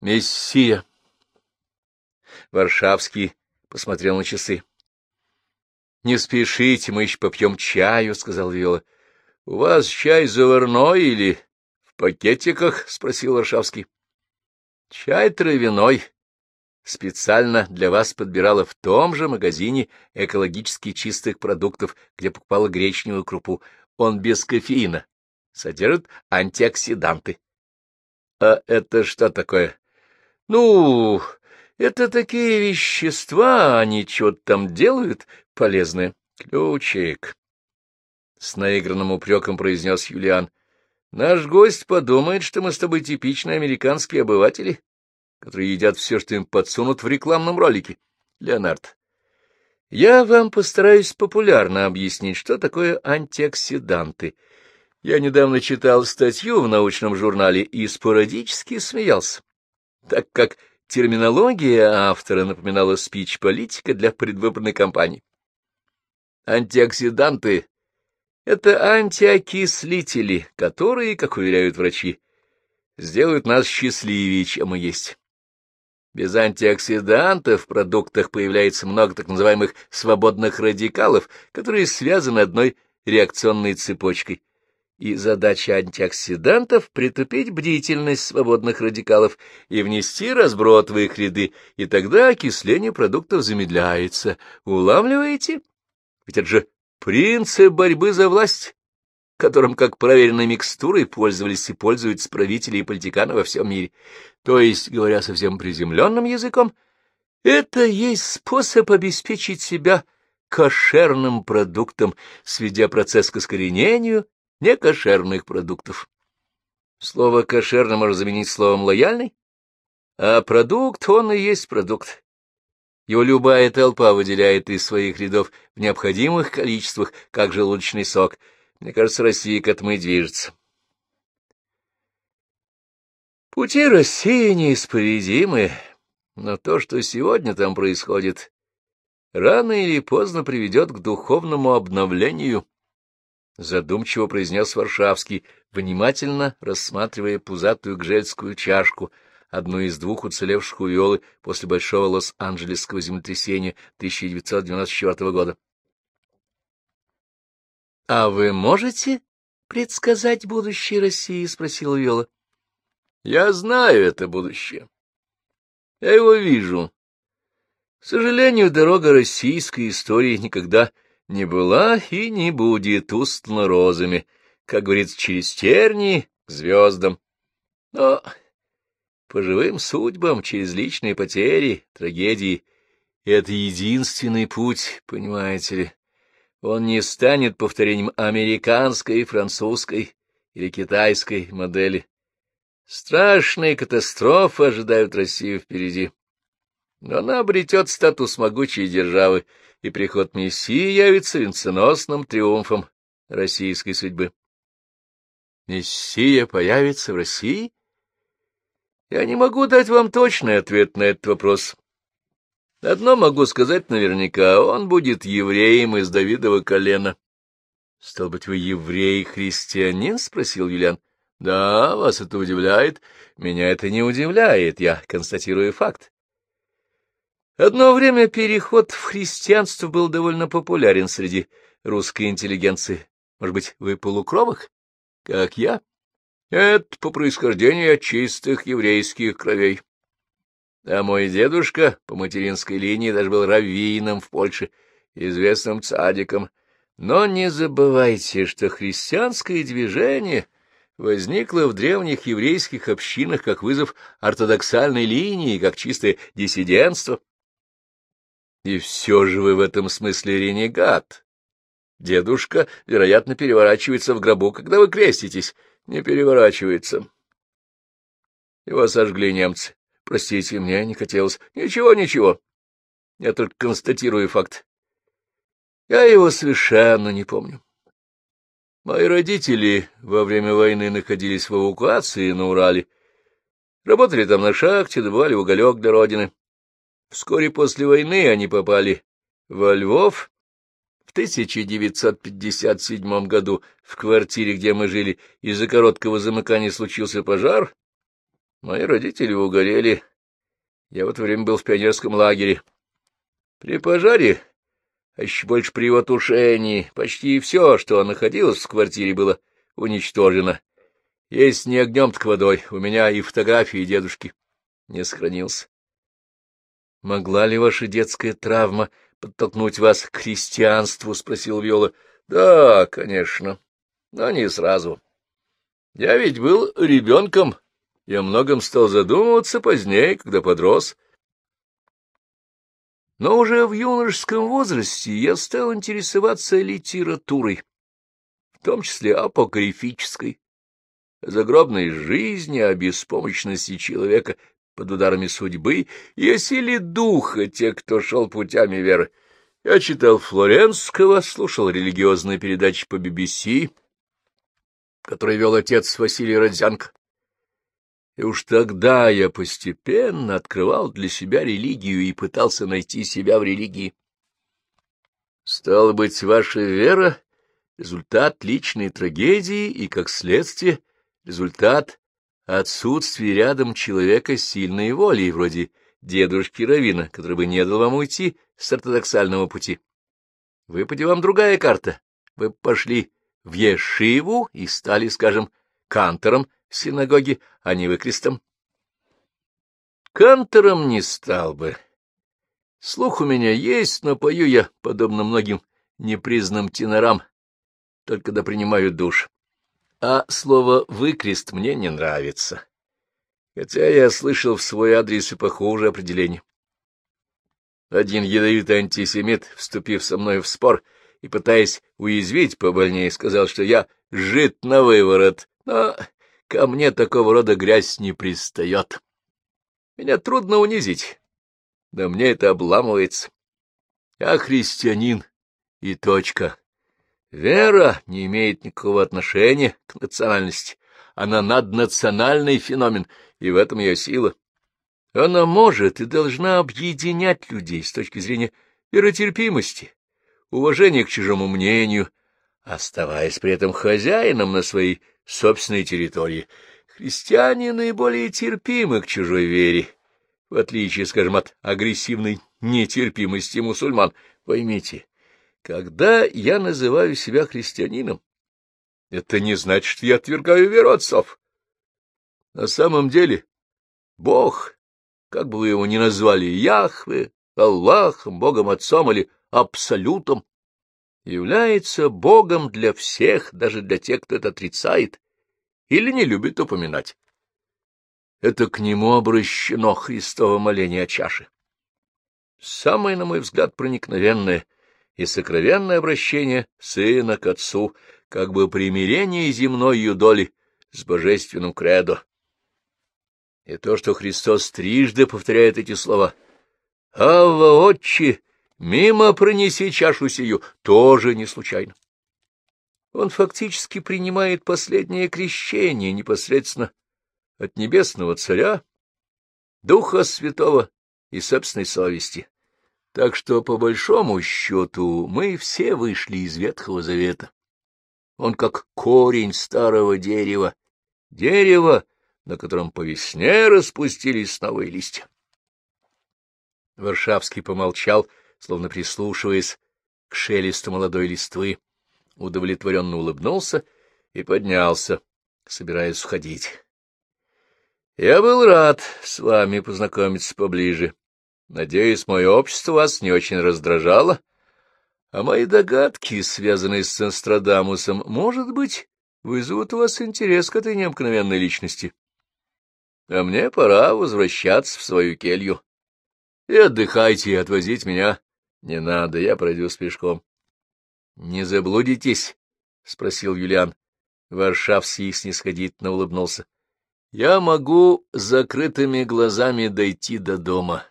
Мессия. Варшавский посмотрел на часы. — Не спешите, мы еще попьем чаю, — сказал Виола. — У вас чай заварной или в пакетиках? — спросил Варшавский. — Чай травяной. Специально для вас подбирала в том же магазине экологически чистых продуктов, где покупала гречневую крупу. Он без кофеина, содержит антиоксиданты. — А это что такое? — Ну, это такие вещества, они что-то там делают полезное. Ключик. С наигранным упреком произнес Юлиан. Наш гость подумает, что мы с тобой типичные американские обыватели, которые едят все, что им подсунут в рекламном ролике. Леонард, я вам постараюсь популярно объяснить, что такое антиоксиданты. Я недавно читал статью в научном журнале и спорадически смеялся, так как терминология автора напоминала спич политика для предвыборной кампании. Антиоксиданты — это антиокислители, которые, как уверяют врачи, сделают нас счастливее, чем мы есть. Без антиоксидантов в продуктах появляется много так называемых свободных радикалов, которые связаны одной реакционной цепочкой. И задача антиоксидантов — притупить бдительность свободных радикалов и внести разброд в их ряды, и тогда окисление продуктов замедляется. Улавливаете? Ведь это же принцип борьбы за власть, которым, как проверенной микстурой, пользовались и пользуются правители и политиканы во всем мире. То есть, говоря совсем приземленным языком, это есть способ обеспечить себя кошерным продуктом, сведя процесс к искоренению некошерных продуктов. Слово «кошерно» можно заменить словом «лояльный», а продукт, он и есть продукт. Его любая толпа выделяет из своих рядов в необходимых количествах, как желудочный сок. Мне кажется, Россия к этому и движется. Пути России неисповедимы, но то, что сегодня там происходит, рано или поздно приведет к духовному обновлению, — задумчиво произнес Варшавский, внимательно рассматривая пузатую гжельскую чашку — одну из двух уцелевших у Виолы после большого Лос-Анджелесского землетрясения 1994 года. — А вы можете предсказать будущее России? — спросила Виола. — Я знаю это будущее. Я его вижу. К сожалению, дорога российской истории никогда не была и не будет устлана розами, как говорится, через тернии к звездам. Но по живым судьбам, через личные потери, трагедии. Это единственный путь, понимаете ли. Он не станет повторением американской, французской или китайской модели. Страшные катастрофы ожидают Россию впереди. Она обретет статус могучей державы, и приход Мессии явится венценосным триумфом российской судьбы. Мессия появится в России? Я не могу дать вам точный ответ на этот вопрос. Одно могу сказать наверняка, он будет евреем из Давидова колена. — Стал быть, вы еврей-христианин? — спросил Юлиан. — Да, вас это удивляет. Меня это не удивляет, я констатирую факт. Одно время переход в христианство был довольно популярен среди русской интеллигенции. Может быть, вы полукровок, как я? Это по происхождению чистых еврейских кровей. А мой дедушка по материнской линии даже был раввином в Польше, известным цадиком. Но не забывайте, что христианское движение возникло в древних еврейских общинах как вызов ортодоксальной линии, как чистое диссидентство. И все же вы в этом смысле ренегат. Дедушка, вероятно, переворачивается в гробу, когда вы креститесь не переворачивается. Его сожгли немцы. Простите, мне не хотелось. Ничего, ничего. Я только констатирую факт. Я его совершенно не помню. Мои родители во время войны находились в эвакуации на Урале. Работали там на шахте, добывали уголек для родины. Вскоре после войны они попали во Львов, в 1957 году в квартире, где мы жили, из-за короткого замыкания случился пожар. Мои родители угорели. Я в это время был в пионерском лагере. При пожаре, а еще больше при его тушении, почти все, что находилось в квартире, было уничтожено. Есть не огнем, так водой. У меня и фотографии дедушки не сохранился. Могла ли ваша детская травма подтолкнуть вас к христианству? — спросил Виола. — Да, конечно, но не сразу. Я ведь был ребенком, я о многом стал задумываться позднее, когда подрос. Но уже в юношеском возрасте я стал интересоваться литературой, в том числе апокрифической, о загробной жизни, о беспомощности человека под ударами судьбы и о силе духа тех, кто шел путями веры. Я читал Флоренского, слушал религиозные передачи по BBC, которые вел отец Василий Родзянко. И уж тогда я постепенно открывал для себя религию и пытался найти себя в религии. Стало быть, ваша вера — результат личной трагедии и, как следствие, результат отсутствия рядом человека сильной волей, вроде дедушки Равина, который бы не дал вам уйти с ортодоксального пути. Выпади вам другая карта. Вы пошли в Ешиву и стали, скажем, кантором синагоги, а не выкрестом. Кантором не стал бы. Слух у меня есть, но пою я, подобно многим непризнанным тенорам, только когда принимаю душ. А слово «выкрест» мне не нравится, хотя я слышал в свой адрес и похожее определение. Один ядовитый антисемит, вступив со мной в спор и пытаясь уязвить побольнее, сказал, что я жит на выворот, но Ко мне такого рода грязь не пристает. Меня трудно унизить, да мне это обламывается. Я христианин, и точка. Вера не имеет никакого отношения к национальности. Она наднациональный феномен, и в этом ее сила. Она может и должна объединять людей с точки зрения веротерпимости, уважения к чужому мнению, оставаясь при этом хозяином на своей собственной территории. Христиане наиболее терпимы к чужой вере, в отличие, скажем, от агрессивной нетерпимости мусульман. Поймите, когда я называю себя христианином, это не значит, что я отвергаю веру отцов. На самом деле, Бог, как бы вы его ни назвали, Яхве, Аллахом, Богом Отцом или Абсолютом, является Богом для всех, даже для тех, кто это отрицает или не любит упоминать. Это к нему обращено Христово моление о чаше. Самое, на мой взгляд, проникновенное и сокровенное обращение сына к отцу, как бы примирение земной ее доли с божественным кредо. И то, что Христос трижды повторяет эти слова «Авва, отче, Мимо пронеси чашу сию, тоже не случайно. Он фактически принимает последнее крещение непосредственно от небесного царя, Духа Святого и собственной совести. Так что, по большому счету, мы все вышли из Ветхого Завета. Он как корень старого дерева, дерево, на котором по весне распустились новые листья. Варшавский помолчал словно прислушиваясь к шелесту молодой листвы, удовлетворенно улыбнулся и поднялся, собираясь уходить. — Я был рад с вами познакомиться поближе. Надеюсь, мое общество вас не очень раздражало, а мои догадки, связанные с Нострадамусом, может быть, вызовут у вас интерес к этой необыкновенной личности. А мне пора возвращаться в свою келью. И отдыхайте, и отвозить меня — Не надо, я пройдусь пешком. — Не заблудитесь? — спросил Юлиан. Варшавский снисходительно улыбнулся. — Я могу закрытыми глазами дойти до дома.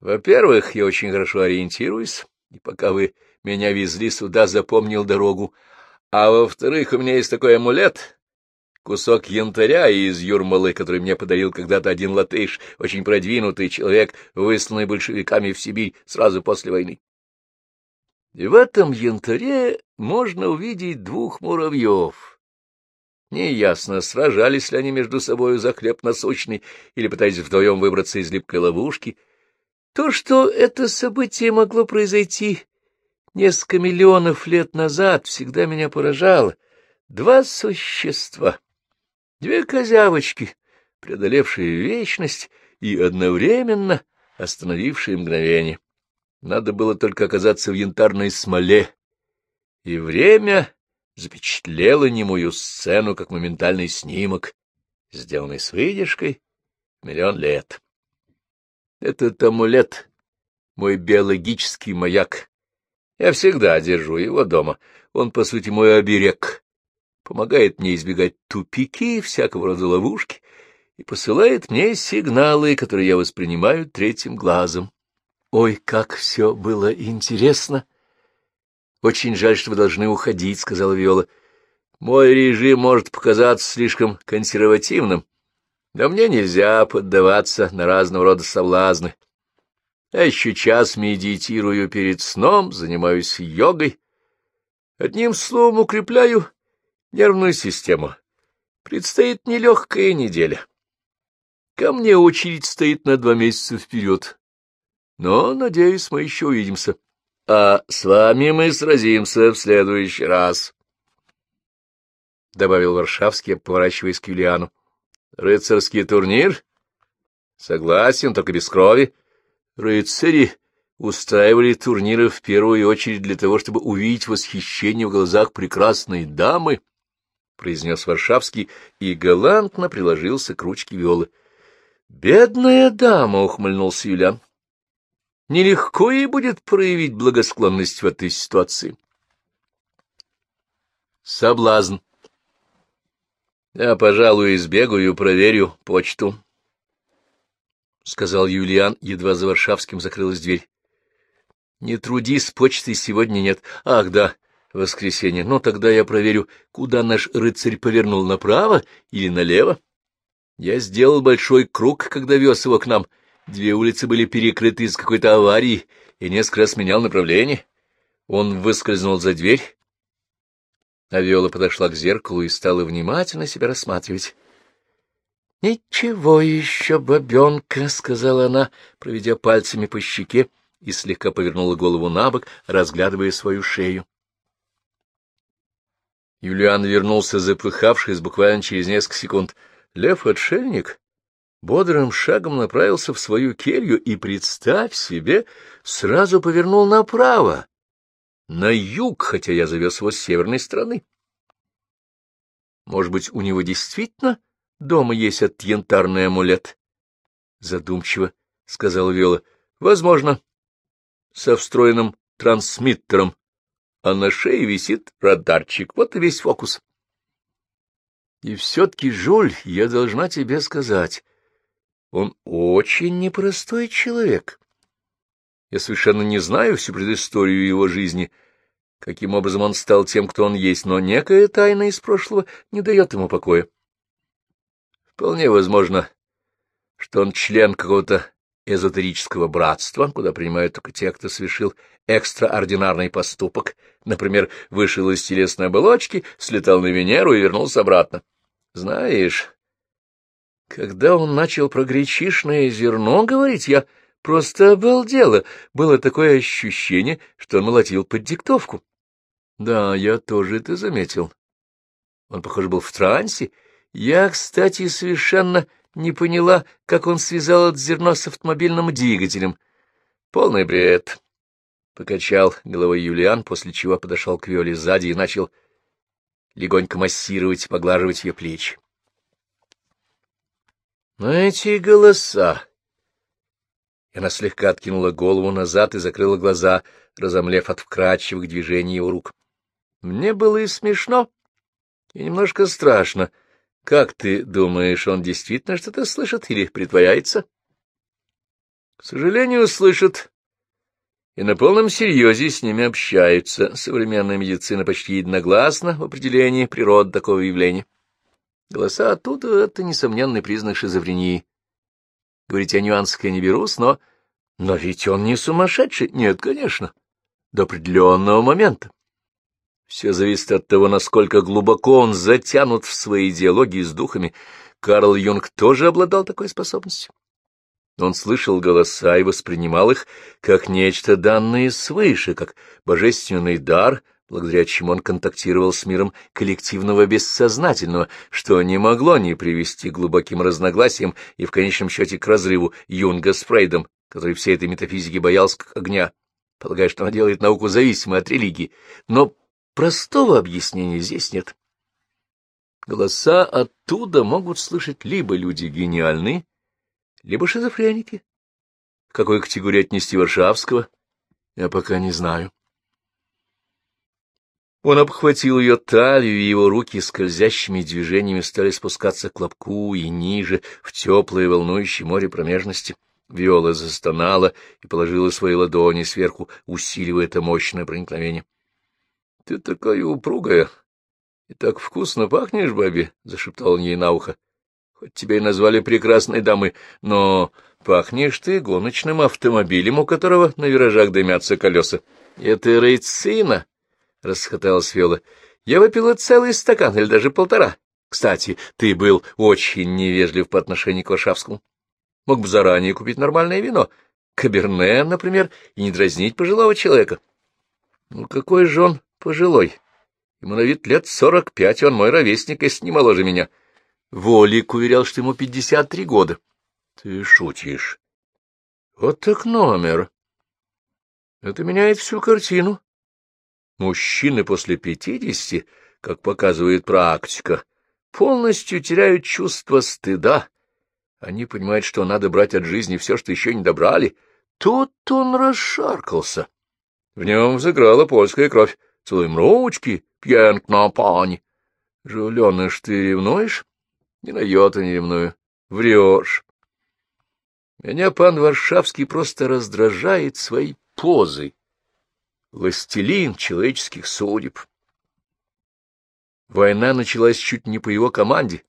Во-первых, я очень хорошо ориентируюсь, и пока вы меня везли сюда, запомнил дорогу. А во-вторых, у меня есть такой амулет, кусок янтаря из Юрмалы, который мне подарил когда-то один латыш, очень продвинутый человек, высланный большевиками в Сибирь сразу после войны. И в этом янтаре можно увидеть двух муравьев, Неясно, сражались ли они между собою за хлеб насущный или пытались вдвоем выбраться из липкой ловушки. То, что это событие могло произойти несколько миллионов лет назад, всегда меня поражало. Два существа, две козявочки, преодолевшие вечность и одновременно остановившие мгновение. Надо было только оказаться в янтарной смоле, и время запечатлело немую сцену, как моментальный снимок, сделанный с выдержкой миллион лет. Этот амулет — мой биологический маяк. Я всегда держу его дома. Он, по сути, мой оберег. Помогает мне избегать тупики, всякого рода ловушки, и посылает мне сигналы, которые я воспринимаю третьим глазом. Ой, как все было интересно! Очень жаль, что вы должны уходить, — сказала Виола. Мой режим может показаться слишком консервативным, но мне нельзя поддаваться на разного рода соблазны. Я еще час медитирую перед сном, занимаюсь йогой. Одним словом, укрепляю нервную систему. Предстоит нелегкая неделя. Ко мне очередь стоит на два месяца вперед. Но, надеюсь, мы еще увидимся а с вами мы сразимся в следующий раз, — добавил Варшавский, поворачиваясь к Юлиану. — Рыцарский турнир? — Согласен, только без крови. Рыцари устраивали турниры в первую очередь для того, чтобы увидеть восхищение в глазах прекрасной дамы, — произнес Варшавский и галантно приложился к ручке Виолы. — Бедная дама! — ухмыльнулся Юлиан. Нелегко ей будет проявить благосклонность в этой ситуации. Соблазн. Я, пожалуй, избегаю, проверю почту, — сказал Юлиан, едва за Варшавским закрылась дверь. — Не трудись, почты сегодня нет. Ах, да, воскресенье. Ну, тогда я проверю, куда наш рыцарь повернул, направо или налево. Я сделал большой круг, когда вез его к нам — Две улицы были перекрыты из какой-то аварии, и несколько раз менял направление. Он выскользнул за дверь. Авиола подошла к зеркалу и стала внимательно себя рассматривать. — Ничего еще, бабенка, — сказала она, проведя пальцами по щеке, и слегка повернула голову на бок, разглядывая свою шею. Юлиан вернулся, запыхавшись буквально через несколько секунд. — Лев-отшельник? бодрым шагом направился в свою келью и, представь себе, сразу повернул направо, на юг, хотя я завез его с северной стороны. Может быть, у него действительно дома есть этот янтарный амулет? Задумчиво, — сказал Виола. — Возможно, со встроенным трансмиттером, а на шее висит радарчик. Вот и весь фокус. И все-таки, Жуль, я должна тебе сказать, он очень непростой человек. Я совершенно не знаю всю предысторию его жизни, каким образом он стал тем, кто он есть, но некая тайна из прошлого не дает ему покоя. Вполне возможно, что он член какого-то эзотерического братства, куда принимают только те, кто совершил экстраординарный поступок, например, вышел из телесной оболочки, слетал на Венеру и вернулся обратно. Знаешь, когда он начал про гречишное зерно говорить, я просто обалдела. Было такое ощущение, что он молотил под диктовку. Да, я тоже это заметил. Он, похоже, был в трансе. Я, кстати, совершенно не поняла, как он связал это зерно с автомобильным двигателем. Полный бред. Покачал головой Юлиан, после чего подошел к Виоле сзади и начал легонько массировать, поглаживать ее плечи. Но эти голоса... Она слегка откинула голову назад и закрыла глаза, разомлев от вкрадчивых движений его рук. Мне было и смешно, и немножко страшно. Как ты думаешь, он действительно что-то слышит или притворяется? К сожалению, слышит. И на полном серьезе с ними общаются. Современная медицина почти единогласна в определении природы такого явления. Голоса оттуда — это несомненный признак шизофрении. Говорить о нюансах я не берусь, но... Но ведь он не сумасшедший. Нет, конечно. До определенного момента. Все зависит от того, насколько глубоко он затянут в свои идеологии с духами. Карл Юнг тоже обладал такой способностью. Он слышал голоса и воспринимал их как нечто данное свыше, как божественный дар, благодаря чему он контактировал с миром коллективного бессознательного, что не могло не привести к глубоким разногласиям и в конечном счете к разрыву Юнга с Фрейдом, который всей этой метафизики боялся как огня, полагая, что она делает науку зависимой от религии. Но простого объяснения здесь нет. Голоса оттуда могут слышать либо люди гениальные, либо шизофреники. Какой категории отнести Варшавского, я пока не знаю. Он обхватил ее талию, и его руки скользящими движениями стали спускаться к лобку и ниже, в теплое волнующее море промежности. Виола застонала и положила свои ладони сверху, усиливая это мощное проникновение. — Ты такая упругая и так вкусно пахнешь, бабе, — зашептал он ей на ухо. Хоть тебя и назвали прекрасной дамой, но пахнешь ты гоночным автомобилем, у которого на виражах дымятся колеса. — Это рейцина, — расхоталась Фиола. — Я выпила целый стакан, или даже полтора. Кстати, ты был очень невежлив по отношению к Варшавскому. Мог бы заранее купить нормальное вино, каберне, например, и не дразнить пожилого человека. Ну, какой же он пожилой? Ему на вид лет сорок пять, он мой ровесник, если не моложе меня. — Волик уверял, что ему пятьдесят три года. Ты шутишь. Вот так номер. Это меняет всю картину. Мужчины после пятидесяти, как показывает практика, полностью теряют чувство стыда. Они понимают, что надо брать от жизни все, что еще не добрали. Тут он расшаркался. В нем взыграла польская кровь. Целуем ручки, пьянк пани. Жуленыш, ты ревнуешь? Ни на йоту не ревную. Врешь. Меня пан Варшавский просто раздражает своей позой. Властелин человеческих судеб. Война началась чуть не по его команде,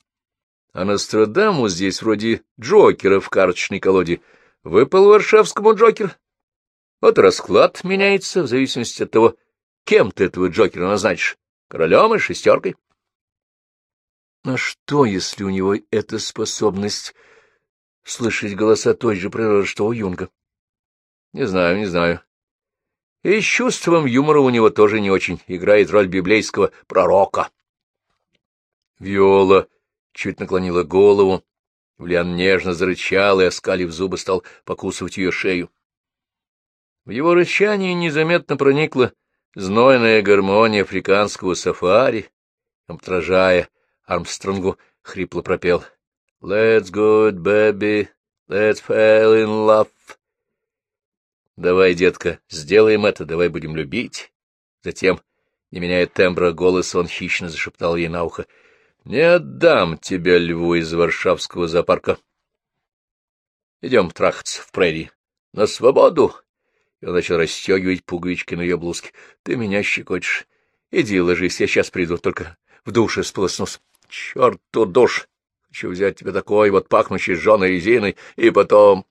а Нострадамус здесь вроде Джокера в карточной колоде. Выпал Варшавскому Джокер. Вот расклад меняется в зависимости от того, кем ты этого Джокера назначишь, королем и шестеркой. А что, если у него эта способность слышать голоса той же природы, что у Юнга? Не знаю, не знаю. И с чувством юмора у него тоже не очень. Играет роль библейского пророка. Виола чуть наклонила голову. Влиан нежно зарычал и, оскалив зубы, стал покусывать ее шею. В его рычании незаметно проникла знойная гармония африканского сафари, отражая Армстронгу хрипло пропел. «Let's go, baby, let's fall in love». «Давай, детка, сделаем это, давай будем любить». Затем, не меняя тембра голоса, он хищно зашептал ей на ухо. «Не отдам тебя льву из Варшавского зоопарка. Идем трахаться в прерии. На свободу!» И он начал расстегивать пуговички на ее блузке. «Ты меня щекочешь. Иди ложись, я сейчас приду, только в душе сполоснусь. Черту душ! Хочу взять тебя такой вот пахнущий жженой резиной, и потом...